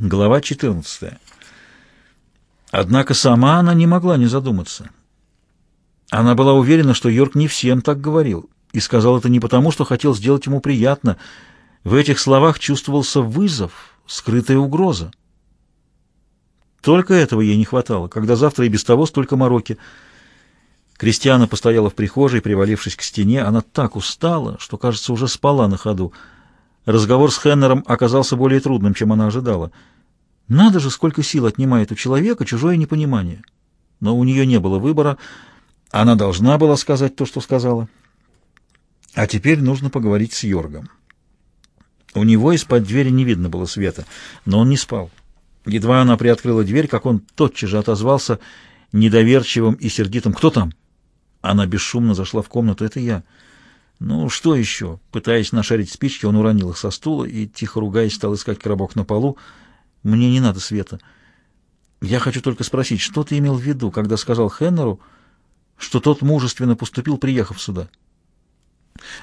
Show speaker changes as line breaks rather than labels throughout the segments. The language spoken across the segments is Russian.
Глава 14. Однако сама она не могла не задуматься. Она была уверена, что Йорк не всем так говорил, и сказал это не потому, что хотел сделать ему приятно. В этих словах чувствовался вызов, скрытая угроза. Только этого ей не хватало, когда завтра и без того столько мороки. Кристиана постояла в прихожей, привалившись к стене. Она так устала, что, кажется, уже спала на ходу. Разговор с Хеннером оказался более трудным, чем она ожидала. Надо же, сколько сил отнимает у человека чужое непонимание. Но у нее не было выбора. Она должна была сказать то, что сказала. А теперь нужно поговорить с Йоргом. У него из-под двери не видно было света, но он не спал. Едва она приоткрыла дверь, как он тотчас же отозвался недоверчивым и сердитым «Кто там?». Она бесшумно зашла в комнату. «Это я». «Ну, что еще?» Пытаясь нашарить спички, он уронил их со стула и, тихо ругаясь, стал искать коробок на полу. «Мне не надо света. Я хочу только спросить, что ты имел в виду, когда сказал Хеннеру, что тот мужественно поступил, приехав сюда?»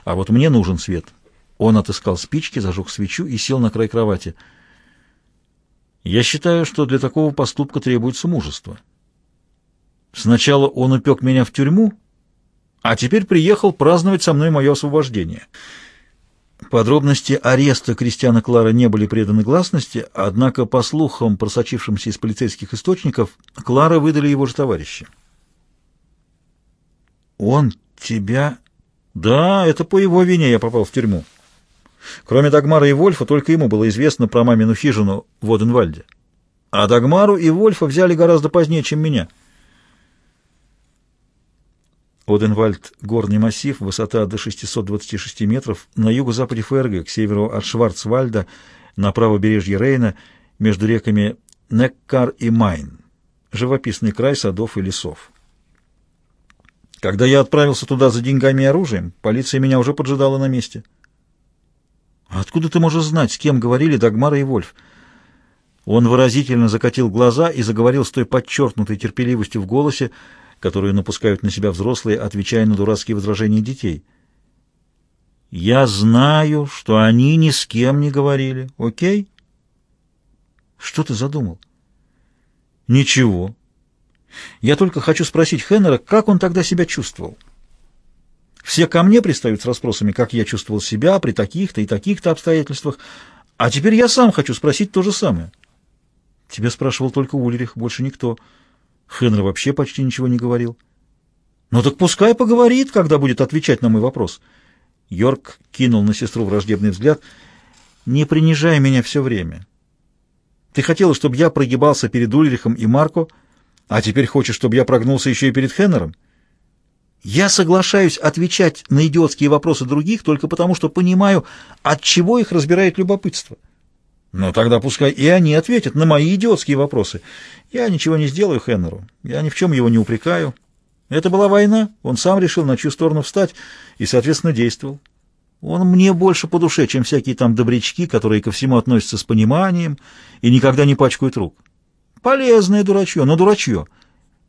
«А вот мне нужен свет». Он отыскал спички, зажег свечу и сел на край кровати. «Я считаю, что для такого поступка требуется мужество. Сначала он упек меня в тюрьму, а теперь приехал праздновать со мной мое освобождение. Подробности ареста Кристиана Клара не были преданы гласности, однако, по слухам, просочившимся из полицейских источников, Клара выдали его же товарищи. «Он тебя...» «Да, это по его вине я попал в тюрьму. Кроме Дагмара и Вольфа, только ему было известно про мамину хижину в Оденвальде. А Дагмару и Вольфа взяли гораздо позднее, чем меня». Оденвальд — горный массив, высота до 626 метров, на юго-западе Ферга, к северу от Шварцвальда, на правобережье Рейна, между реками Неккар и Майн. Живописный край садов и лесов. Когда я отправился туда за деньгами и оружием, полиция меня уже поджидала на месте. «Откуда ты можешь знать, с кем говорили Дагмара и Вольф?» Он выразительно закатил глаза и заговорил с той подчеркнутой терпеливостью в голосе, которую напускают на себя взрослые, отвечая на дурацкие возражения детей. «Я знаю, что они ни с кем не говорили, окей?» «Что ты задумал?» «Ничего. Я только хочу спросить Хеннера, как он тогда себя чувствовал?» Все ко мне пристают с расспросами, как я чувствовал себя при таких-то и таких-то обстоятельствах, а теперь я сам хочу спросить то же самое. Тебе спрашивал только Ульрих, больше никто. Хенри вообще почти ничего не говорил. «Ну так пускай поговорит, когда будет отвечать на мой вопрос». Йорк кинул на сестру враждебный взгляд. «Не принижай меня все время. Ты хотела, чтобы я прогибался перед Ульрихом и Марко, а теперь хочешь, чтобы я прогнулся еще и перед Хеннером? Я соглашаюсь отвечать на идиотские вопросы других только потому, что понимаю, от чего их разбирает любопытство». «Ну тогда пускай и они ответят на мои идиотские вопросы. Я ничего не сделаю Хеннеру. Я ни в чем его не упрекаю. Это была война. Он сам решил, на чью сторону встать, и, соответственно, действовал. Он мне больше по душе, чем всякие там добрячки, которые ко всему относятся с пониманием и никогда не пачкают рук. Полезное дурачье, но дурачье.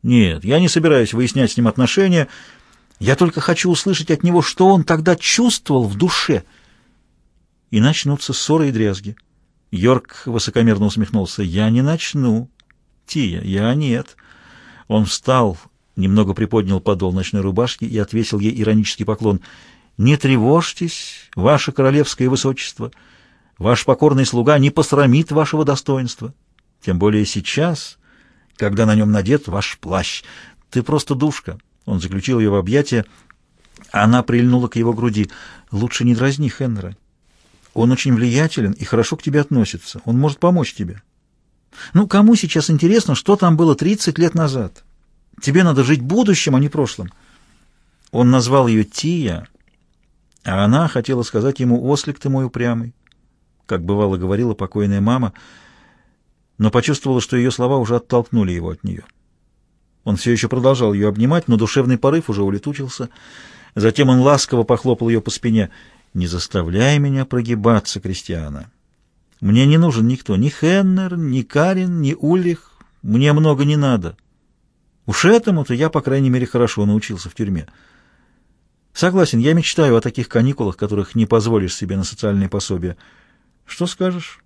Нет, я не собираюсь выяснять с ним отношения. Я только хочу услышать от него, что он тогда чувствовал в душе. И начнутся ссоры и дрязги. Йорк высокомерно усмехнулся. «Я не начну. Тия, я нет». Он встал, немного приподнял подол ночной рубашки и отвесил ей иронический поклон. «Не тревожьтесь, ваше королевское высочество. Ваш покорный слуга не посрамит вашего достоинства. Тем более сейчас, когда на нем надет ваш плащ. Ты просто душка». Он заключил ее в объятия. Она прильнула к его груди. «Лучше не дразни Хеннера. Он очень влиятелен и хорошо к тебе относится. Он может помочь тебе. Ну, кому сейчас интересно, что там было 30 лет назад? Тебе надо жить будущим, а не прошлым. Он назвал ее Тия, а она хотела сказать ему «Ослик ты мой упрямый», как бывало говорила покойная мама, но почувствовала, что ее слова уже оттолкнули его от нее. Он все еще продолжал ее обнимать, но душевный порыв уже улетучился. Затем он ласково похлопал ее по спине — не заставляй меня прогибаться, Кристиана. Мне не нужен никто, ни Хеннер, ни Карин, ни Ульрих. Мне много не надо. Уж этому-то я, по крайней мере, хорошо научился в тюрьме. Согласен, я мечтаю о таких каникулах, которых не позволишь себе на социальные пособия. Что скажешь?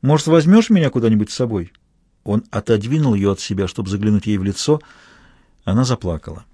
Может, возьмешь меня куда-нибудь с собой?» Он отодвинул ее от себя, чтобы заглянуть ей в лицо. Она заплакала.